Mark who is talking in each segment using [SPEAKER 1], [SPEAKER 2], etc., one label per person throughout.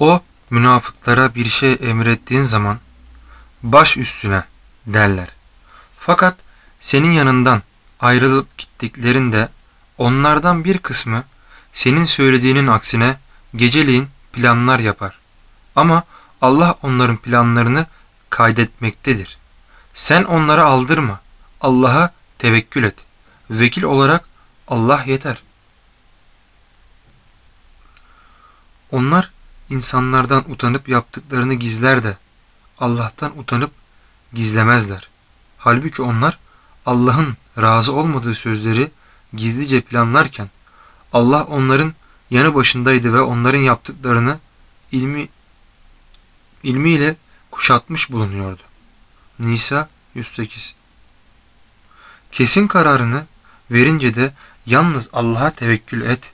[SPEAKER 1] O münafıklara bir şey emrettiğin zaman baş üstüne derler. Fakat senin yanından ayrılıp gittiklerinde onlardan bir kısmı senin söylediğinin aksine geceliğin planlar yapar. Ama Allah onların planlarını kaydetmektedir. Sen onlara aldırma. Allah'a tevekkül et. Vekil olarak Allah yeter. Onlar insanlardan utanıp yaptıklarını gizler de Allah'tan utanıp gizlemezler. Halbuki onlar Allah'ın razı olmadığı sözleri gizlice planlarken Allah onların yanı başındaydı ve onların yaptıklarını ilmi ilmiyle kuşatmış bulunuyordu. Nisa 108 Kesin kararını verince de yalnız Allah'a tevekkül et.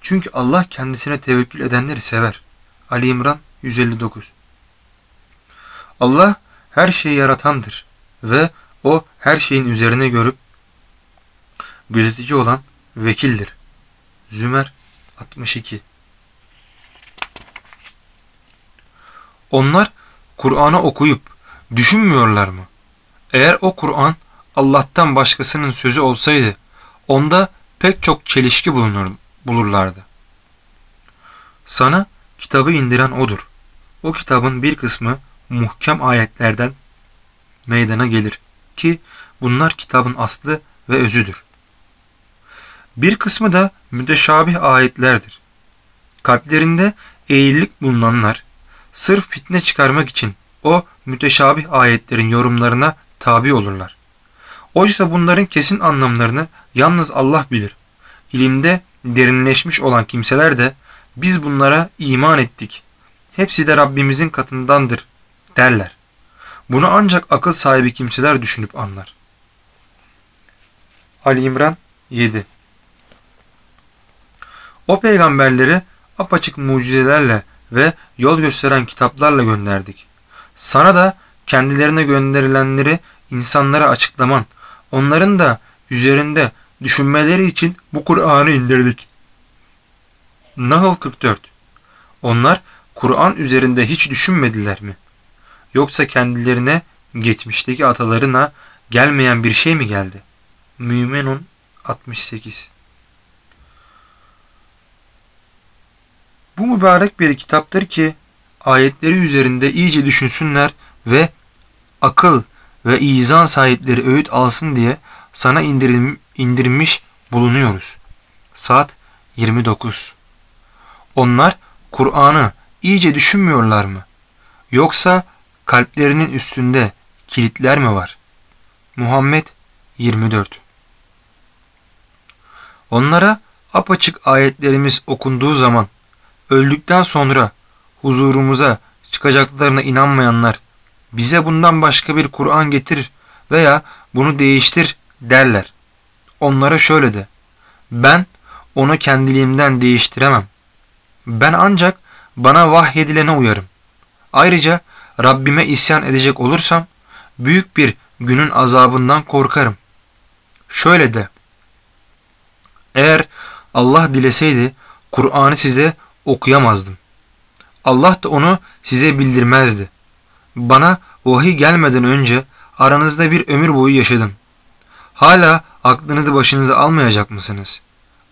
[SPEAKER 1] Çünkü Allah kendisine tevekkül edenleri sever. Ali İmran 159 Allah her şeyi yaratandır ve o her şeyin üzerine görüp gözetici olan vekildir. Zümer 62 Onlar Kur'an'ı okuyup düşünmüyorlar mı? Eğer o Kur'an Allah'tan başkasının sözü olsaydı onda pek çok çelişki bulunur, bulurlardı. Sana kitabı indiren odur. O kitabın bir kısmı muhkem ayetlerden meydana gelir ki bunlar kitabın aslı ve özüdür. Bir kısmı da müteşabih ayetlerdir. Kalplerinde eğrilik bulunanlar sırf fitne çıkarmak için o müteşabih ayetlerin yorumlarına tabi olurlar. Oysa bunların kesin anlamlarını yalnız Allah bilir. İlimde derinleşmiş olan kimseler de biz bunlara iman ettik. Hepsi de Rabbimizin katındandır derler. Bunu ancak akıl sahibi kimseler düşünüp anlar. Ali İmran 7 O peygamberleri apaçık mucizelerle ve yol gösteren kitaplarla gönderdik. Sana da kendilerine gönderilenleri insanlara açıklaman, onların da üzerinde düşünmeleri için bu Kur'an'ı indirdik. Nahl 44 Onlar Kur'an üzerinde hiç düşünmediler mi? Yoksa kendilerine geçmişteki atalarına gelmeyen bir şey mi geldi? Müminun 68 Bu mübarek bir kitaptır ki ayetleri üzerinde iyice düşünsünler ve akıl ve izan sahipleri öğüt alsın diye sana indirim, indirmiş bulunuyoruz. Saat 29 Onlar Kur'an'ı iyice düşünmüyorlar mı? Yoksa kalplerinin üstünde kilitler mi var? Muhammed 24 Onlara apaçık ayetlerimiz okunduğu zaman öldükten sonra huzurumuza çıkacaklarına inanmayanlar bize bundan başka bir Kur'an getir veya bunu değiştir derler. Onlara şöyle de ben onu kendiliğimden değiştiremem. Ben ancak bana vahyedilene uyarım. Ayrıca Rabbime isyan edecek olursam büyük bir günün azabından korkarım. Şöyle de eğer Allah dileseydi Kur'an'ı size okuyamazdım. Allah da onu size bildirmezdi. Bana vahiy gelmeden önce aranızda bir ömür boyu yaşadım. Hala aklınızı başınıza almayacak mısınız?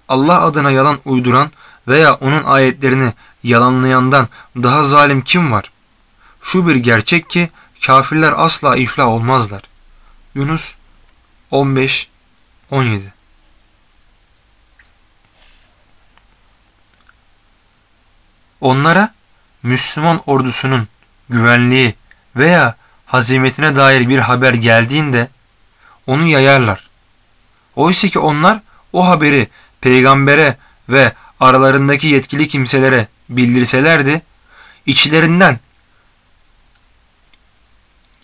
[SPEAKER 1] Allah adına yalan uyduran veya onun ayetlerini yalanlayandan daha zalim kim var? Şu bir gerçek ki kafirler asla iflah olmazlar. Yunus 15 17 Onlara Müslüman ordusunun güvenliği veya hazimetine dair bir haber geldiğinde onu yayarlar. Oysa ki onlar o haberi peygambere ve aralarındaki yetkili kimselere bildirselerdi, içlerinden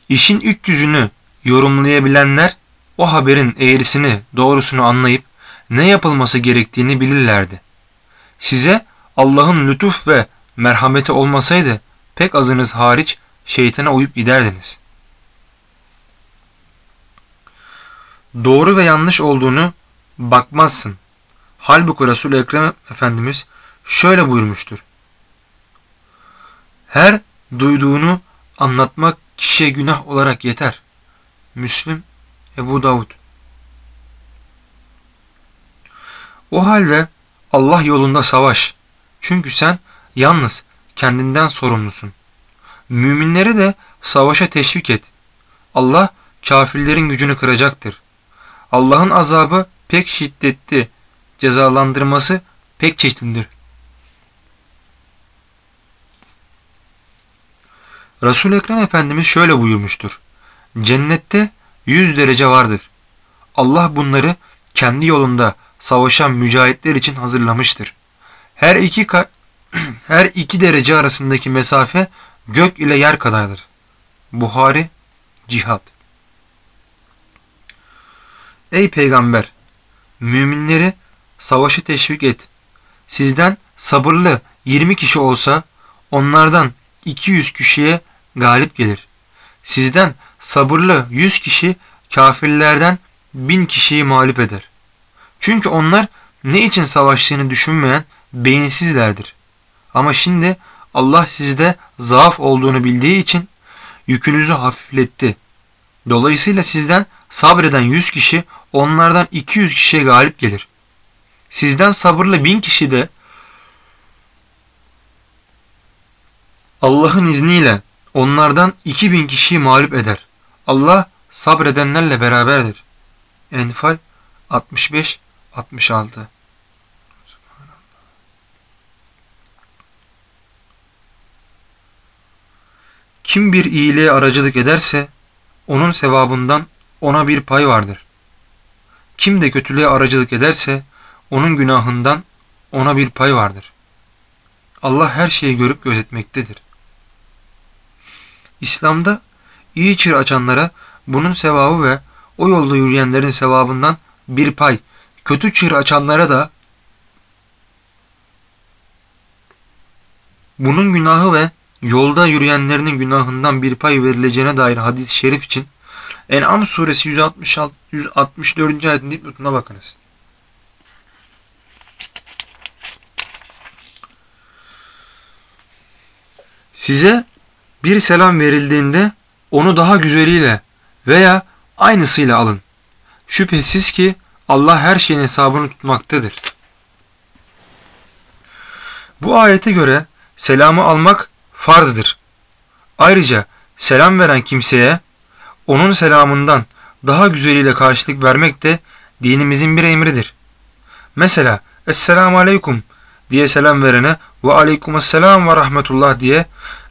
[SPEAKER 1] işin üç yüzünü yorumlayabilenler o haberin eğrisini doğrusunu anlayıp ne yapılması gerektiğini bilirlerdi. Size Allah'ın lütuf ve merhameti olmasaydı pek azınız hariç şeytana uyup giderdiniz. Doğru ve yanlış olduğunu bakmazsın. Halbuki resul Ekrem Efendimiz şöyle buyurmuştur. Her duyduğunu anlatmak kişiye günah olarak yeter. Müslim Ebu Davud O halde Allah yolunda savaş. Çünkü sen yalnız kendinden sorumlusun. Müminleri de savaşa teşvik et. Allah kafirlerin gücünü kıracaktır. Allah'ın azabı pek şiddetli, cezalandırması pek çeşitlidir. resul Ekrem Efendimiz şöyle buyurmuştur. Cennette yüz derece vardır. Allah bunları kendi yolunda savaşan mücahitler için hazırlamıştır. Her iki her iki derece arasındaki mesafe gök ile yer kadardır. Buhari Cihad Ey peygamber! Müminleri savaşı teşvik et. Sizden sabırlı 20 kişi olsa onlardan 200 kişiye galip gelir. Sizden sabırlı 100 kişi kafirlerden 1000 kişiyi mağlup eder. Çünkü onlar ne için savaştığını düşünmeyen beyinsizlerdir. Ama şimdi Allah sizde zaaf olduğunu bildiği için yükünüzü hafifletti. Dolayısıyla sizden sabreden 100 kişi onlardan 200 kişiye galip gelir. Sizden sabırlı 1000 kişi de Allah'ın izniyle onlardan 2000 kişiyi mağlup eder. Allah sabredenlerle beraberdir. Enfal 65 66 Kim bir iyiliğe aracılık ederse onun sevabından ona bir pay vardır. Kim de kötülüğe aracılık ederse onun günahından ona bir pay vardır. Allah her şeyi görüp gözetmektedir. İslam'da iyi çır açanlara bunun sevabı ve o yolda yürüyenlerin sevabından bir pay, kötü çığır açanlara da bunun günahı ve yolda yürüyenlerinin günahından bir pay verileceğine dair hadis-i şerif için En'am suresi 166, 164. ayetin dipnotuna bakınız. Size bir selam verildiğinde onu daha güzeliyle veya aynısıyla alın. Şüphesiz ki Allah her şeyin hesabını tutmaktadır. Bu ayete göre selamı almak farzdır. Ayrıca selam veren kimseye onun selamından daha güzeliyle karşılık vermek de dinimizin bir emridir. Mesela Esselamu Aleyküm diye selam verene ve Aleykümselam ve Rahmetullah diye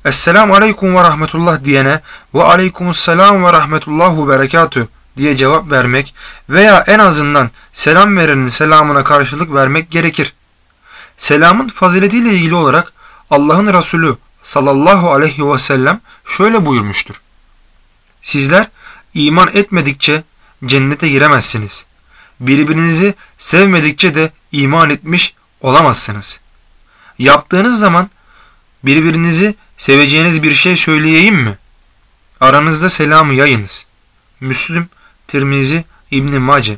[SPEAKER 1] Esselamu Aleyküm ve Rahmetullah diyene ve Aleykümselam ve Rahmetullahu Berekatü diye cevap vermek veya en azından selam verenin selamına karşılık vermek gerekir. Selamın faziletiyle ilgili olarak Allah'ın Resulü sallallahu aleyhi ve sellem şöyle buyurmuştur. Sizler iman etmedikçe cennete giremezsiniz. Birbirinizi sevmedikçe de iman etmiş olamazsınız. Yaptığınız zaman birbirinizi seveceğiniz bir şey söyleyeyim mi? Aranızda selamı yayınız. Müslüm, Tirmizi, İbn Mace.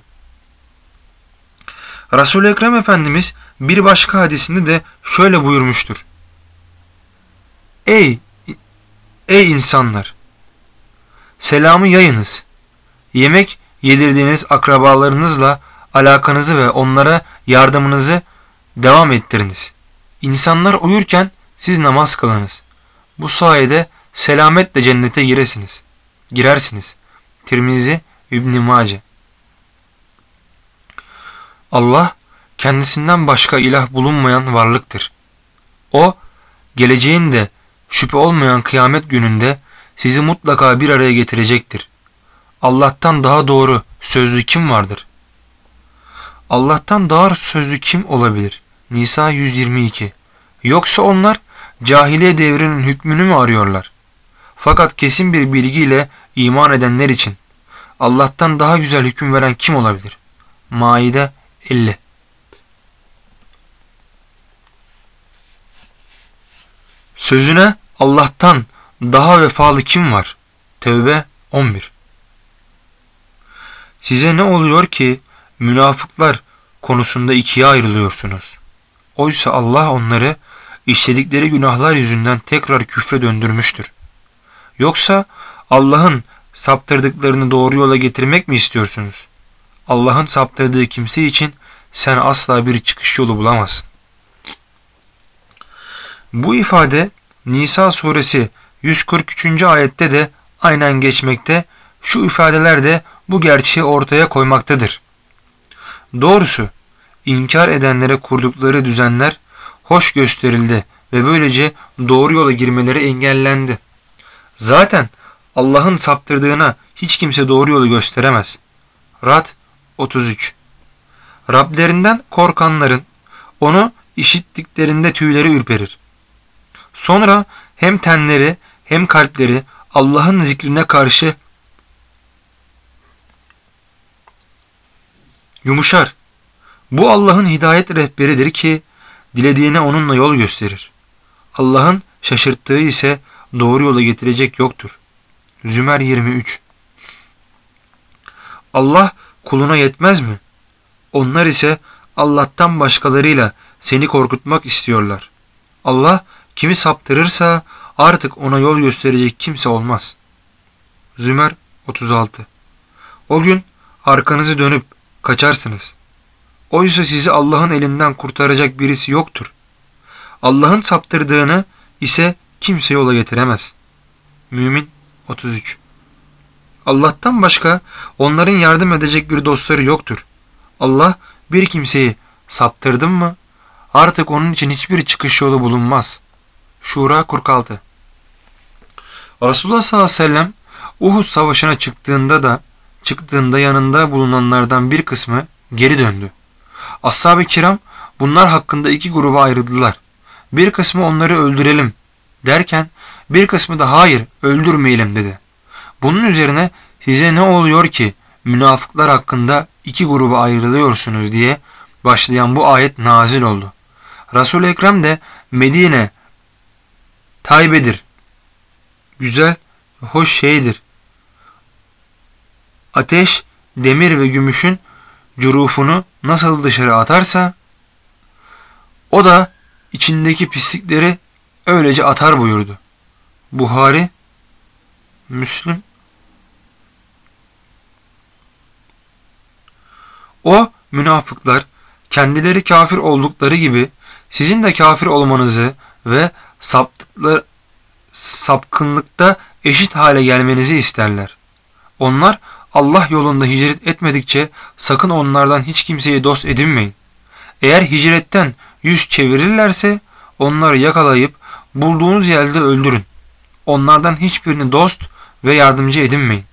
[SPEAKER 1] Resul-i Ekrem Efendimiz bir başka hadisinde de şöyle buyurmuştur. Ey ey insanlar selamı yayınız. Yemek yedirdiğiniz akrabalarınızla alakanızı ve onlara yardımınızı devam ettiriniz. İnsanlar uyurken siz namaz kılınız. Bu sayede selametle cennete giresiniz. Girersiniz. Tirmizi İbn Mace. Allah kendisinden başka ilah bulunmayan varlıktır. O geleceğin de şüphe olmayan kıyamet gününde sizi mutlaka bir araya getirecektir. Allah'tan daha doğru sözlü kim vardır? Allah'tan daha sözlü kim olabilir? Nisa 122 Yoksa onlar cahiliye devrinin hükmünü mü arıyorlar? Fakat kesin bir bilgiyle iman edenler için Allah'tan daha güzel hüküm veren kim olabilir? Maide 50 Sözüne Allah'tan daha vefalı kim var? Tevbe 11 Size ne oluyor ki münafıklar konusunda ikiye ayrılıyorsunuz? Oysa Allah onları işledikleri günahlar yüzünden tekrar küfre döndürmüştür. Yoksa Allah'ın saptırdıklarını doğru yola getirmek mi istiyorsunuz? Allah'ın saptırdığı kimse için sen asla bir çıkış yolu bulamazsın. Bu ifade Nisa suresi 143. ayette de aynen geçmekte, şu ifadeler de bu gerçeği ortaya koymaktadır. Doğrusu inkar edenlere kurdukları düzenler hoş gösterildi ve böylece doğru yola girmeleri engellendi. Zaten Allah'ın saptırdığına hiç kimse doğru yolu gösteremez. Rad 33 Rablerinden korkanların onu işittiklerinde tüyleri ürperir. Sonra hem tenleri hem kalpleri Allah'ın zikrine karşı yumuşar. Bu Allah'ın hidayet rehberidir ki dilediğine onunla yol gösterir. Allah'ın şaşırttığı ise doğru yola getirecek yoktur. Zümer 23 Allah kuluna yetmez mi? Onlar ise Allah'tan başkalarıyla seni korkutmak istiyorlar. Allah kimi saptırırsa artık ona yol gösterecek kimse olmaz. Zümer 36 O gün arkanızı dönüp kaçarsınız. Oysa sizi Allah'ın elinden kurtaracak birisi yoktur. Allah'ın saptırdığını ise kimse yola getiremez. Mümin 33 Allah'tan başka onların yardım edecek bir dostları yoktur. Allah bir kimseyi saptırdın mı artık onun için hiçbir çıkış yolu bulunmaz. Şura 46 Resulullah sallallahu aleyhi ve sellem Uhud savaşına çıktığında da çıktığında yanında bulunanlardan bir kısmı geri döndü. Ashab-ı kiram bunlar hakkında iki gruba ayrıldılar. Bir kısmı onları öldürelim derken bir kısmı da hayır öldürmeyelim dedi. Bunun üzerine size ne oluyor ki münafıklar hakkında iki gruba ayrılıyorsunuz diye başlayan bu ayet nazil oldu. resul Ekrem de Medine taybedir. Güzel, hoş şeydir. Ateş, demir ve gümüşün cürufunu nasıl dışarı atarsa o da içindeki pislikleri öylece atar buyurdu. Buhari, Müslüm. O münafıklar kendileri kafir oldukları gibi sizin de kafir olmanızı ve saptıkları, sapkınlıkta eşit hale gelmenizi isterler. Onlar Allah yolunda hicret etmedikçe sakın onlardan hiç kimseyi dost edinmeyin. Eğer hicretten yüz çevirirlerse onları yakalayıp bulduğunuz yerde öldürün. Onlardan hiçbirini dost ve yardımcı edinmeyin.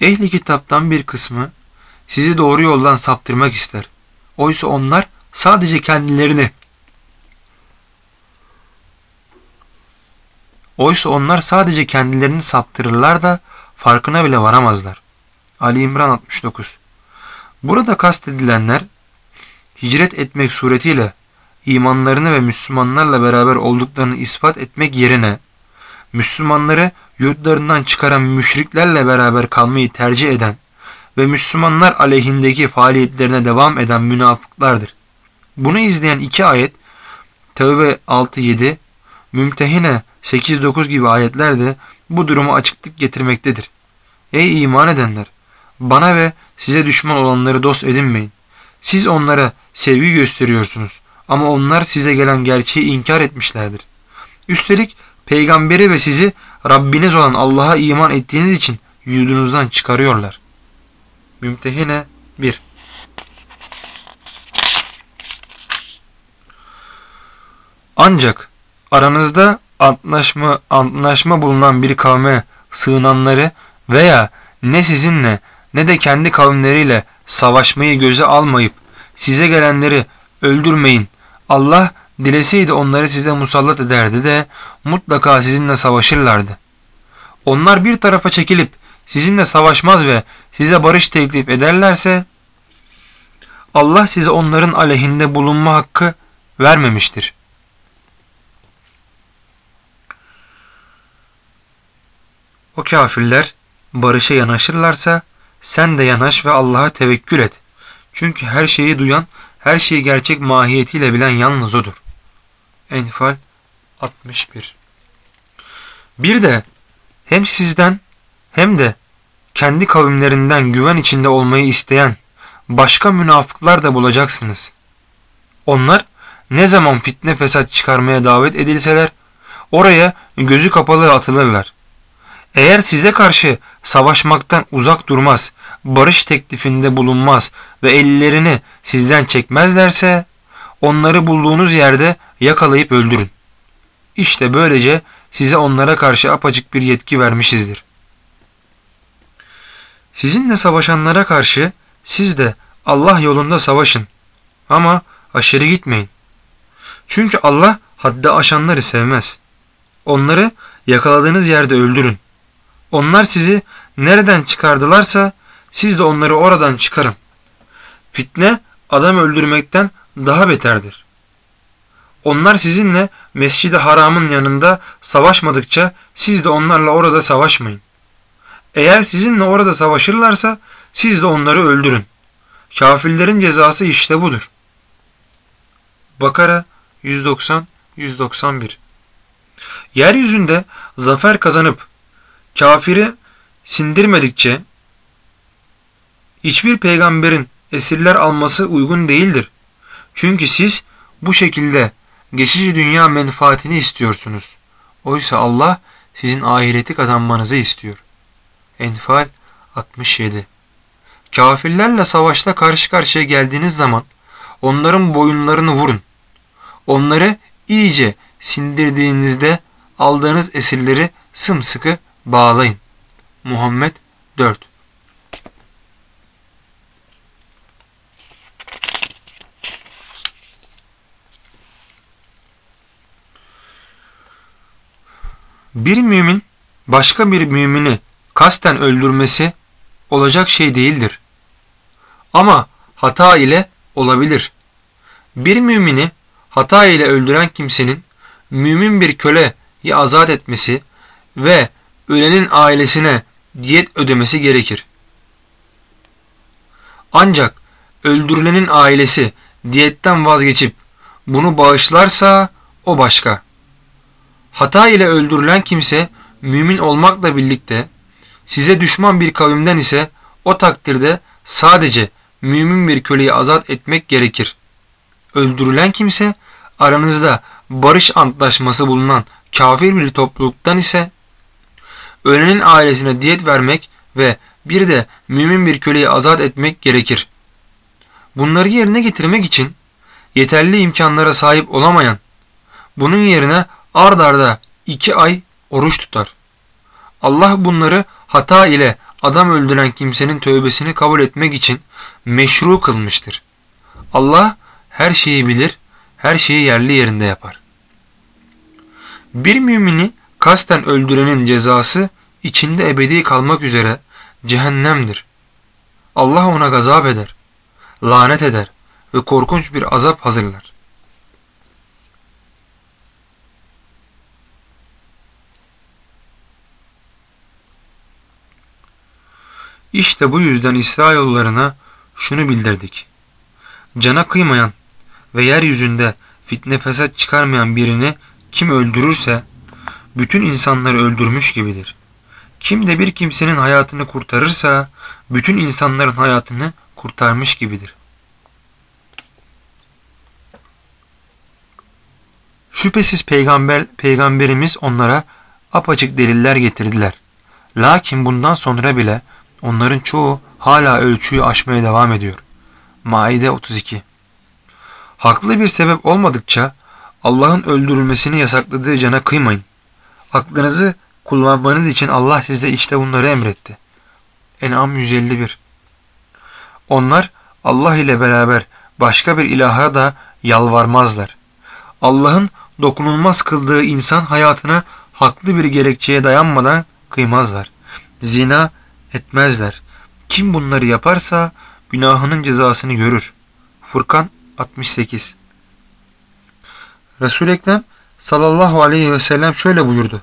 [SPEAKER 1] Ehli kitaptan bir kısmı sizi doğru yoldan saptırmak ister. Oysa onlar sadece kendilerini Oysa onlar sadece kendilerini saptırırlar da farkına bile varamazlar. Ali İmran 69 Burada kastedilenler hicret etmek suretiyle imanlarını ve Müslümanlarla beraber olduklarını ispat etmek yerine Müslümanları yurtlarından çıkaran müşriklerle beraber kalmayı tercih eden ve Müslümanlar aleyhindeki faaliyetlerine devam eden münafıklardır. Bunu izleyen iki ayet Tevbe 6-7, Mümtehine 8-9 gibi ayetler de bu durumu açıklık getirmektedir. Ey iman edenler! Bana ve size düşman olanları dost edinmeyin. Siz onlara sevgi gösteriyorsunuz ama onlar size gelen gerçeği inkar etmişlerdir. Üstelik peygamberi ve sizi Rabbiniz olan Allah'a iman ettiğiniz için yurdunuzdan çıkarıyorlar. Mümtehine 1 Ancak aranızda antlaşma, antlaşma bulunan bir kavme sığınanları veya ne sizinle ne de kendi kavimleriyle savaşmayı göze almayıp size gelenleri öldürmeyin. Allah dileseydi onları size musallat ederdi de mutlaka sizinle savaşırlardı. Onlar bir tarafa çekilip sizinle savaşmaz ve size barış teklif ederlerse Allah size onların aleyhinde bulunma hakkı vermemiştir. O kafirler barışa yanaşırlarsa sen de yanaş ve Allah'a tevekkül et. Çünkü her şeyi duyan, her şeyi gerçek mahiyetiyle bilen yalnız O'dur. Enfal 61 Bir de hem sizden hem de kendi kavimlerinden güven içinde olmayı isteyen başka münafıklar da bulacaksınız. Onlar ne zaman fitne fesat çıkarmaya davet edilseler oraya gözü kapalı atılırlar. Eğer size karşı savaşmaktan uzak durmaz, barış teklifinde bulunmaz ve ellerini sizden çekmezlerse onları bulduğunuz yerde yakalayıp öldürün. İşte böylece size onlara karşı apacık bir yetki vermişizdir. Sizinle savaşanlara karşı siz de Allah yolunda savaşın. Ama aşırı gitmeyin. Çünkü Allah haddi aşanları sevmez. Onları yakaladığınız yerde öldürün. Onlar sizi nereden çıkardılarsa siz de onları oradan çıkarın. Fitne adam öldürmekten daha beterdir. Onlar sizinle Mescid-i Haram'ın yanında savaşmadıkça siz de onlarla orada savaşmayın. Eğer sizinle orada savaşırlarsa siz de onları öldürün. Kafirlerin cezası işte budur. Bakara 190-191 Yeryüzünde zafer kazanıp kafiri sindirmedikçe hiçbir peygamberin esirler alması uygun değildir. Çünkü siz bu şekilde geçici dünya menfaatini istiyorsunuz. Oysa Allah sizin ahireti kazanmanızı istiyor. Enfal 67 Kafirlerle savaşta karşı karşıya geldiğiniz zaman onların boyunlarını vurun. Onları iyice sindirdiğinizde aldığınız esirleri sımsıkı bağlayın. Muhammed 4 Bir mümin başka bir mümini kasten öldürmesi olacak şey değildir. Ama hata ile olabilir. Bir mümini hata ile öldüren kimsenin mümin bir köleyi azat etmesi ve ölenin ailesine diyet ödemesi gerekir. Ancak öldürülenin ailesi diyetten vazgeçip bunu bağışlarsa o başka. Hata ile öldürülen kimse mümin olmakla birlikte size düşman bir kavimden ise o takdirde sadece mümin bir köleyi azat etmek gerekir. Öldürülen kimse aranızda barış antlaşması bulunan kafir bir topluluktan ise ölenin ailesine diyet vermek ve bir de mümin bir köleyi azat etmek gerekir. Bunları yerine getirmek için yeterli imkanlara sahip olamayan, bunun yerine ard arda iki ay oruç tutar. Allah bunları hata ile adam öldüren kimsenin tövbesini kabul etmek için meşru kılmıştır. Allah her şeyi bilir, her şeyi yerli yerinde yapar. Bir mümini kasten öldürenin cezası içinde ebedi kalmak üzere cehennemdir. Allah ona gazap eder, lanet eder ve korkunç bir azap hazırlar. İşte bu yüzden İsrailoğullarına şunu bildirdik. Cana kıymayan ve yeryüzünde fitne fesat çıkarmayan birini kim öldürürse bütün insanları öldürmüş gibidir. Kim de bir kimsenin hayatını kurtarırsa bütün insanların hayatını kurtarmış gibidir. Şüphesiz peygamber, peygamberimiz onlara apaçık deliller getirdiler. Lakin bundan sonra bile onların çoğu hala ölçüyü aşmaya devam ediyor. Maide 32 Haklı bir sebep olmadıkça Allah'ın öldürülmesini yasakladığı cana kıymayın. Aklınızı kullanmanız için Allah size işte bunları emretti. En'am 151 Onlar Allah ile beraber başka bir ilaha da yalvarmazlar. Allah'ın dokunulmaz kıldığı insan hayatına haklı bir gerekçeye dayanmadan kıymazlar. Zina etmezler. Kim bunları yaparsa günahının cezasını görür. Furkan 68 Resul-i Ekrem sallallahu aleyhi ve sellem şöyle buyurdu.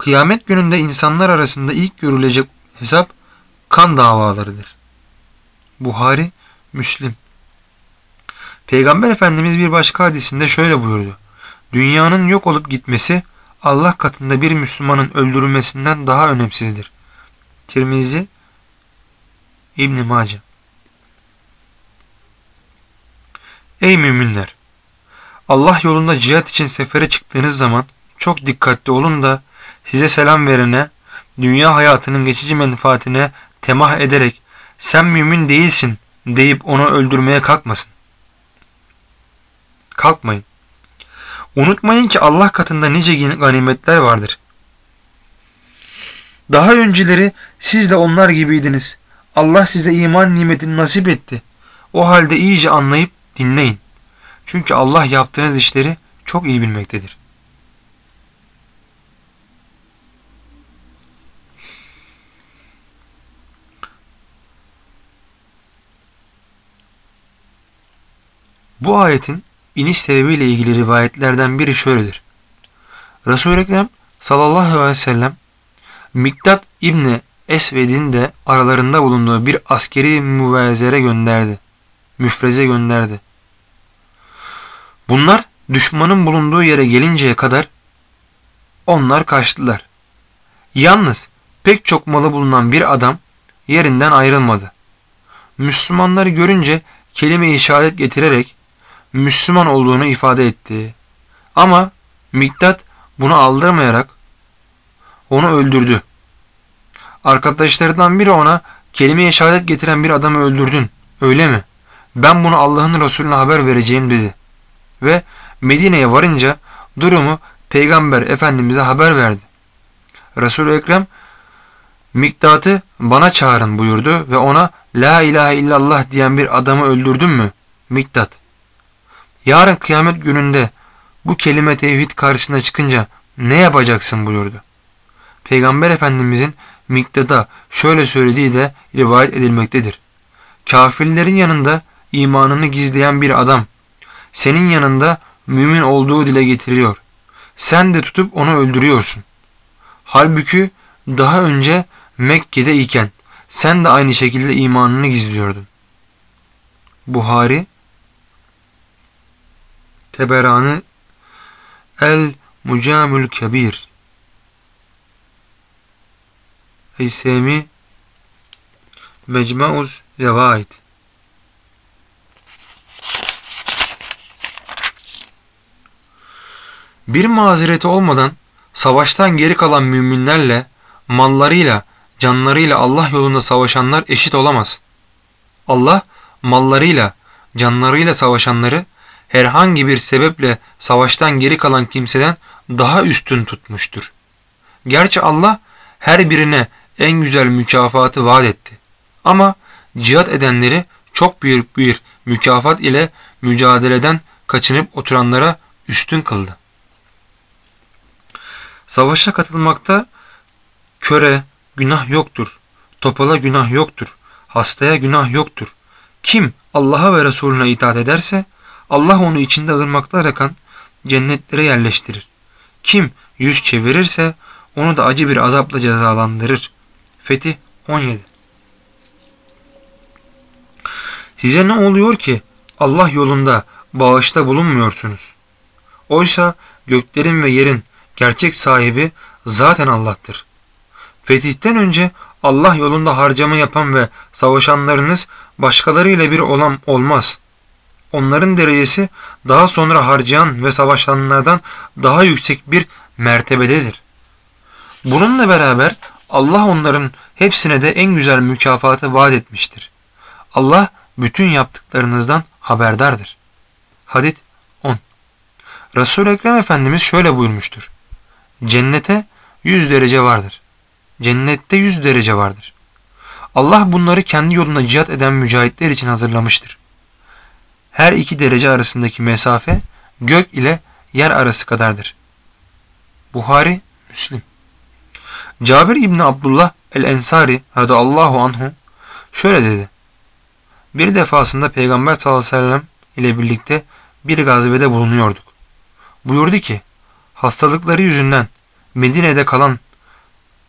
[SPEAKER 1] Kıyamet gününde insanlar arasında ilk görülecek hesap kan davalarıdır. Buhari, Müslim Peygamber Efendimiz bir başka hadisinde şöyle buyurdu. Dünyanın yok olup gitmesi Allah katında bir Müslümanın öldürülmesinden daha önemsizdir. Tirmizi İbn Mace Ey müminler! Allah yolunda cihat için sefere çıktığınız zaman çok dikkatli olun da size selam verene, dünya hayatının geçici menfaatine temah ederek sen mümin değilsin deyip onu öldürmeye kalkmasın. Kalkmayın. Unutmayın ki Allah katında nice ganimetler vardır. Daha önceleri siz de onlar gibiydiniz. Allah size iman nimetini nasip etti. O halde iyice anlayıp dinleyin. Çünkü Allah yaptığınız işleri çok iyi bilmektedir. Bu ayetin iniş sebebiyle ilgili rivayetlerden biri şöyledir. Resul-i Ekrem sallallahu aleyhi ve sellem Miktat İbni Esved'in de aralarında bulunduğu bir askeri müvezere gönderdi. Müfreze gönderdi. Bunlar düşmanın bulunduğu yere gelinceye kadar onlar kaçtılar. Yalnız pek çok malı bulunan bir adam yerinden ayrılmadı. Müslümanları görünce kelime-i şehadet getirerek Müslüman olduğunu ifade etti. Ama Miktat bunu aldırmayarak onu öldürdü. Arkadaşlarından biri ona kelime-i şehadet getiren bir adamı öldürdün. Öyle mi? Ben bunu Allah'ın Resulüne haber vereceğim dedi. Ve Medine'ye varınca durumu Peygamber Efendimiz'e haber verdi. Resul-i Ekrem Miktat'ı bana çağırın buyurdu ve ona La ilahe illallah diyen bir adamı öldürdün mü? Miktat Yarın kıyamet gününde bu kelime tevhid karşısına çıkınca ne yapacaksın buyurdu. Peygamber Efendimizin Mikdad'a şöyle söylediği de rivayet edilmektedir. Kafirlerin yanında imanını gizleyen bir adam, senin yanında mümin olduğu dile getiriyor. Sen de tutup onu öldürüyorsun. Halbuki daha önce Mekke'de iken sen de aynı şekilde imanını gizliyordun. Buhari Teberani El Mucamül Kebir Heysemi Mecmuuz Zevaid Bir mazereti olmadan savaştan geri kalan müminlerle mallarıyla, canlarıyla Allah yolunda savaşanlar eşit olamaz. Allah mallarıyla, canlarıyla savaşanları herhangi bir sebeple savaştan geri kalan kimseden daha üstün tutmuştur. Gerçi Allah her birine en güzel mükafatı vaat etti. Ama cihat edenleri çok büyük bir mükafat ile mücadeleden kaçınıp oturanlara üstün kıldı. Savaşa katılmakta köre günah yoktur, topala günah yoktur, hastaya günah yoktur. Kim Allah'a ve Resulüne itaat ederse Allah onu içinde ırmaklar akan cennetlere yerleştirir. Kim yüz çevirirse onu da acı bir azapla cezalandırır. Fetih 17 Size ne oluyor ki Allah yolunda bağışta bulunmuyorsunuz? Oysa göklerin ve yerin gerçek sahibi zaten Allah'tır. Fetihten önce Allah yolunda harcama yapan ve savaşanlarınız başkalarıyla bir olan olmaz. Onların derecesi daha sonra harcayan ve savaşanlardan daha yüksek bir mertebededir. Bununla beraber Allah onların hepsine de en güzel mükafatı vaat etmiştir. Allah bütün yaptıklarınızdan haberdardır. Hadit 10 resul Ekrem Efendimiz şöyle buyurmuştur. Cennete 100 derece vardır. Cennette 100 derece vardır. Allah bunları kendi yolunda cihat eden mücahitler için hazırlamıştır. Her iki derece arasındaki mesafe gök ile yer arası kadardır. Buhari, Müslim. Cabir İbni Abdullah el-Ensari radıyallahu anhu şöyle dedi. Bir defasında Peygamber sallallahu aleyhi ve sellem ile birlikte bir gazvede bulunuyorduk. Buyurdu ki, hastalıkları yüzünden Medine'de kalan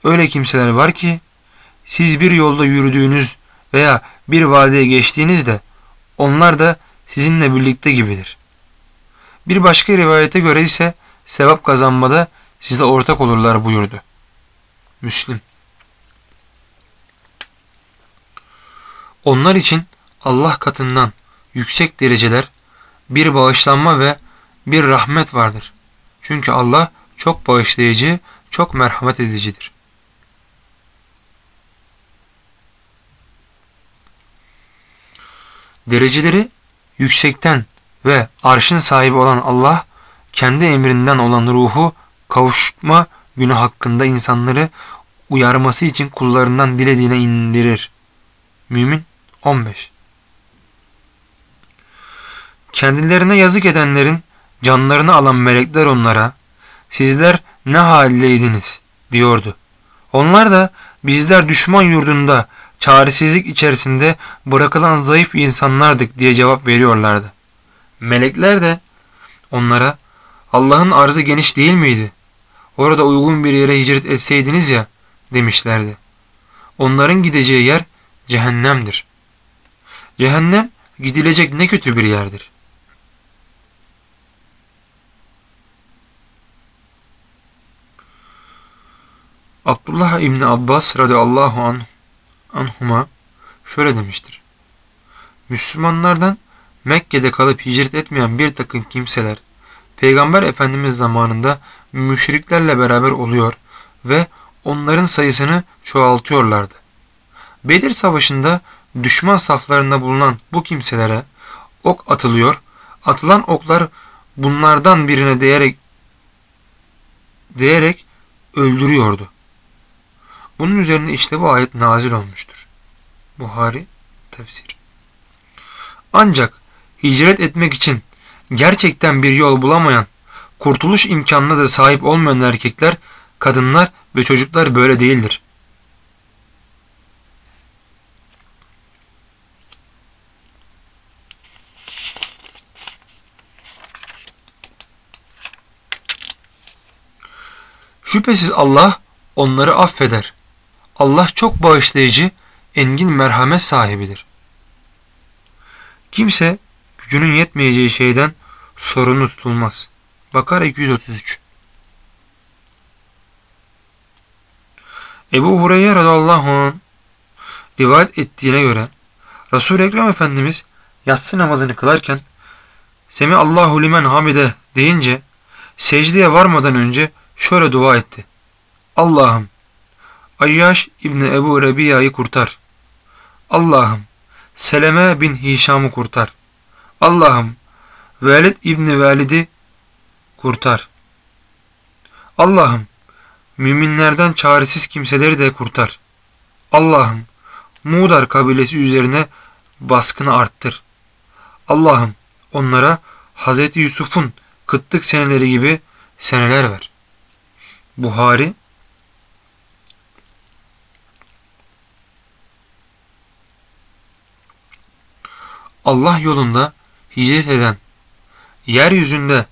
[SPEAKER 1] öyle kimseler var ki, siz bir yolda yürüdüğünüz veya bir vadeye geçtiğinizde onlar da sizinle birlikte gibidir. Bir başka rivayete göre ise sevap kazanmada size ortak olurlar buyurdu. Müslim Onlar için Allah katından yüksek dereceler, bir bağışlanma ve bir rahmet vardır. Çünkü Allah çok bağışlayıcı, çok merhamet edicidir. Dereceleri yüksekten ve arşın sahibi olan Allah, kendi emrinden olan ruhu kavuşma günü hakkında insanları uyarması için kullarından dilediğine indirir. Mümin 15 Kendilerine yazık edenlerin canlarını alan melekler onlara, sizler ne haldeydiniz diyordu. Onlar da bizler düşman yurdunda çaresizlik içerisinde bırakılan zayıf insanlardık diye cevap veriyorlardı. Melekler de onlara Allah'ın arzı geniş değil miydi? Orada uygun bir yere hicret etseydiniz ya demişlerdi. Onların gideceği yer cehennemdir. Cehennem gidilecek ne kötü bir yerdir. Abdullah İbni Abbas radıyallahu anh, anhuma şöyle demiştir. Müslümanlardan Mekke'de kalıp hicret etmeyen bir takım kimseler Peygamber Efendimiz zamanında müşriklerle beraber oluyor ve onların sayısını çoğaltıyorlardı. Bedir Savaşı'nda düşman saflarında bulunan bu kimselere ok atılıyor, atılan oklar bunlardan birine değerek değerek öldürüyordu. Bunun üzerine işte bu ayet nazil olmuştur. Buhari tefsir. Ancak hicret etmek için gerçekten bir yol bulamayan, kurtuluş imkanına da sahip olmayan erkekler, kadınlar ve çocuklar böyle değildir. Şüphesiz Allah onları affeder. Allah çok bağışlayıcı, engin merhamet sahibidir. Kimse gücünün yetmeyeceği şeyden sorumlu tutulmaz. Bakara 233 Ebu Hureyre radıyallahu anh rivayet ettiğine göre Resul-i Ekrem Efendimiz yatsı namazını kılarken Semi Allahu limen hamide deyince secdeye varmadan önce şöyle dua etti. Allah'ım Ayyaş İbni Ebu Rebiya'yı kurtar. Allah'ım Seleme bin Hişam'ı kurtar. Allah'ım Velid İbni Velid'i kurtar. Allah'ım müminlerden çaresiz kimseleri de kurtar. Allah'ım Mudar kabilesi üzerine baskını arttır. Allah'ım onlara Hz. Yusuf'un kıtlık seneleri gibi seneler ver. Buhari Allah yolunda hicret eden, yeryüzünde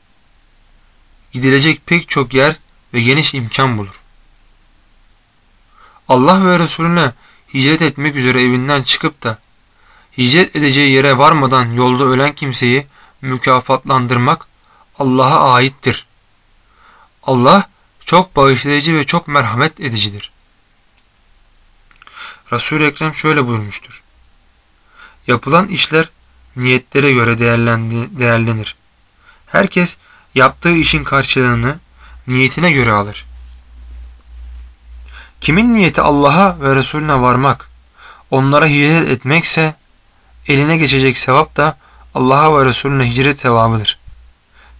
[SPEAKER 1] gidilecek pek çok yer ve geniş imkan bulur. Allah ve Resulüne hicret etmek üzere evinden çıkıp da hicret edeceği yere varmadan yolda ölen kimseyi mükafatlandırmak Allah'a aittir. Allah çok bağışlayıcı ve çok merhamet edicidir. Resul-i Ekrem şöyle buyurmuştur. Yapılan işler niyetlere göre değerlenir. Herkes yaptığı işin karşılığını niyetine göre alır. Kimin niyeti Allah'a ve Resulüne varmak, onlara hicret etmekse eline geçecek sevap da Allah'a ve Resulüne hicret sevabıdır.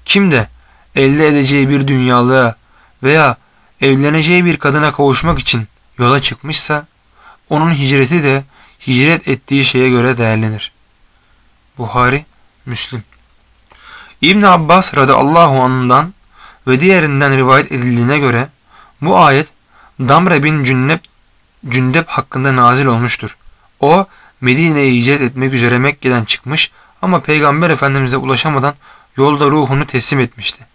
[SPEAKER 1] Kim de elde edeceği bir dünyalığa veya evleneceği bir kadına kavuşmak için yola çıkmışsa onun hicreti de hicret ettiği şeye göre değerlenir. Buhari, Müslim. İbn Abbas radıyallahu anh'dan ve diğerinden rivayet edildiğine göre bu ayet Damre bin Cünnep, Cündep hakkında nazil olmuştur. O Medine'ye hicret etmek üzere Mekke'den çıkmış ama Peygamber Efendimiz'e ulaşamadan yolda ruhunu teslim etmişti.